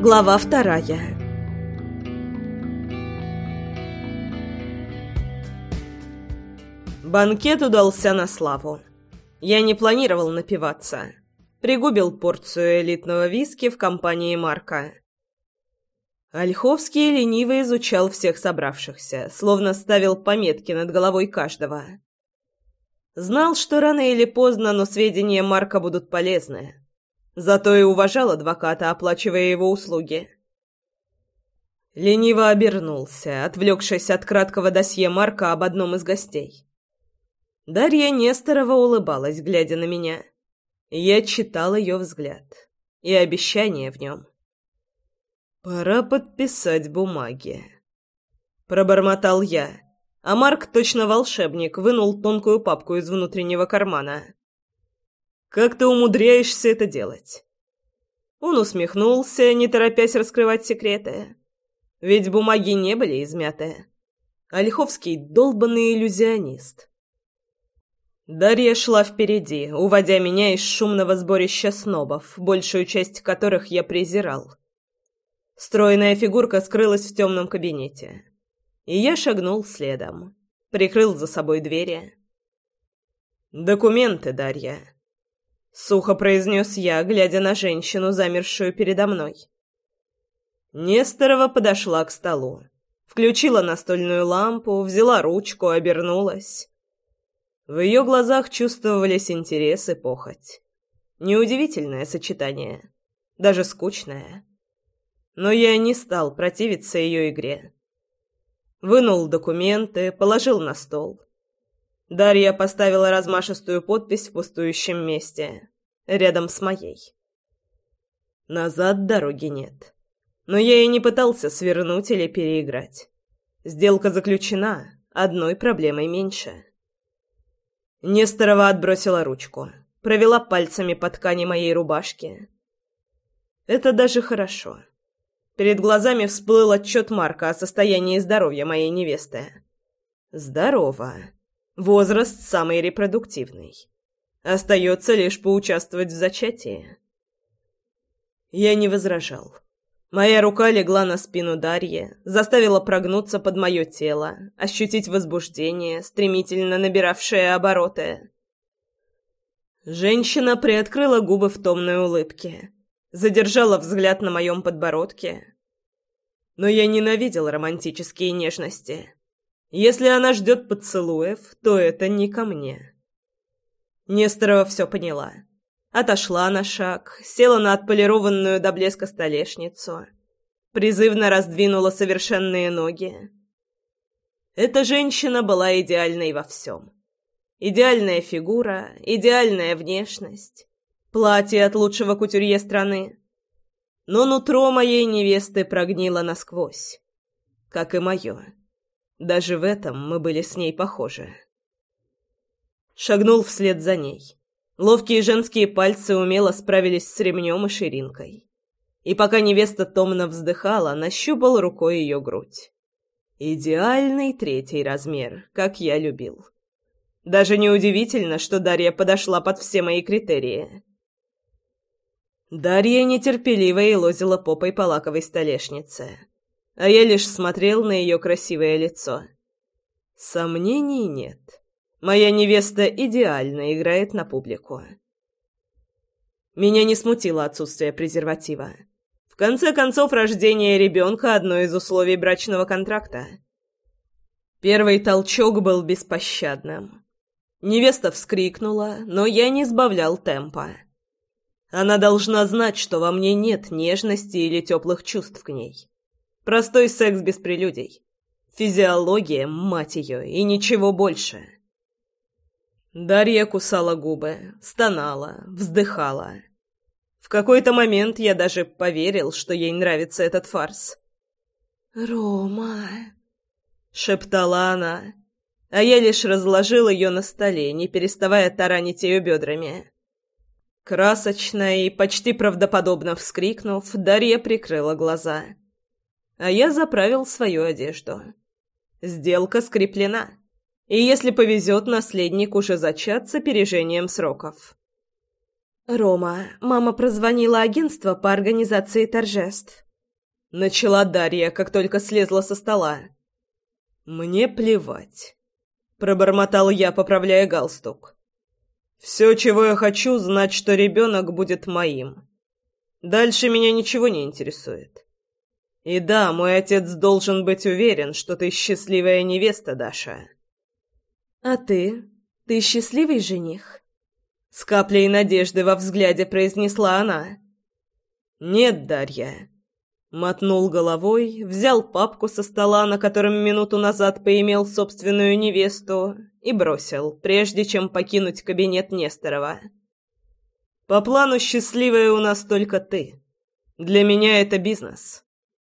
Глава вторая Банкет удался на славу. Я не планировал напиваться. Пригубил порцию элитного виски в компании Марка. Ольховский лениво изучал всех собравшихся, словно ставил пометки над головой каждого. Знал, что рано или поздно, но сведения Марка будут полезны. Зато и уважал адвоката, оплачивая его услуги. Лениво обернулся, отвлекшись от краткого досье Марка об одном из гостей. Дарья Несторова улыбалась, глядя на меня. Я читал ее взгляд и обещание в нем. «Пора подписать бумаги», — пробормотал я, а Марк, точно волшебник, вынул тонкую папку из внутреннего кармана. «Как ты умудряешься это делать?» Он усмехнулся, не торопясь раскрывать секреты. Ведь бумаги не были измяты. Ольховский — долбанный иллюзионист. Дарья шла впереди, уводя меня из шумного сборища снобов, большую часть которых я презирал. Стройная фигурка скрылась в темном кабинете. И я шагнул следом. Прикрыл за собой двери. «Документы, Дарья», — сухо произнес я, глядя на женщину, замершую передо мной. Несторова подошла к столу. Включила настольную лампу, взяла ручку, обернулась. В ее глазах чувствовались интерес и похоть. Неудивительное сочетание. Даже скучное но я не стал противиться ее игре. Вынул документы, положил на стол. Дарья поставила размашистую подпись в пустующем месте, рядом с моей. Назад дороги нет. Но я и не пытался свернуть или переиграть. Сделка заключена, одной проблемой меньше. Несторова отбросила ручку, провела пальцами по ткани моей рубашки. Это даже хорошо. Перед глазами всплыл отчет Марка о состоянии здоровья моей невесты. Здорово. Возраст самый репродуктивный. Остается лишь поучаствовать в зачатии. Я не возражал. Моя рука легла на спину Дарьи, заставила прогнуться под мое тело, ощутить возбуждение, стремительно набиравшее обороты. Женщина приоткрыла губы в томной улыбке задержала взгляд на моем подбородке. Но я ненавидел романтические нежности. Если она ждет поцелуев, то это не ко мне. Несторова все поняла. Отошла на шаг, села на отполированную до блеска столешницу, призывно раздвинула совершенные ноги. Эта женщина была идеальной во всем. Идеальная фигура, идеальная внешность, Платье от лучшего кутюрье страны. Но нутро моей невесты прогнило насквозь. Как и мое. Даже в этом мы были с ней похожи. Шагнул вслед за ней. Ловкие женские пальцы умело справились с ремнем и ширинкой. И пока невеста томно вздыхала, нащупал рукой ее грудь. Идеальный третий размер, как я любил. Даже неудивительно, что Дарья подошла под все мои критерии. Дарья нетерпеливо и лозила попой по лаковой столешнице, а я лишь смотрел на ее красивое лицо. Сомнений нет. Моя невеста идеально играет на публику. Меня не смутило отсутствие презерватива. В конце концов, рождение ребенка – одно из условий брачного контракта. Первый толчок был беспощадным. Невеста вскрикнула, но я не сбавлял темпа. Она должна знать, что во мне нет нежности или теплых чувств к ней. Простой секс без прелюдий. Физиология, мать ее, и ничего больше. Дарья кусала губы, стонала, вздыхала. В какой-то момент я даже поверил, что ей нравится этот фарс. «Рома!» — шептала она, а я лишь разложил ее на столе, не переставая таранить ее бедрами. Красочно и почти правдоподобно вскрикнув, Дарья прикрыла глаза. А я заправил свою одежду. Сделка скреплена. И если повезет, наследник уже зачат с опережением сроков. «Рома, мама прозвонила агентство по организации торжеств. Начала Дарья, как только слезла со стола. «Мне плевать», — пробормотал я, поправляя галстук. «Все, чего я хочу, знать, что ребенок будет моим. Дальше меня ничего не интересует. И да, мой отец должен быть уверен, что ты счастливая невеста, Даша». «А ты? Ты счастливый жених?» С каплей надежды во взгляде произнесла она. «Нет, Дарья». Мотнул головой, взял папку со стола, на котором минуту назад поимел собственную невесту, и бросил, прежде чем покинуть кабинет Несторова. «По плану счастливая у нас только ты. Для меня это бизнес.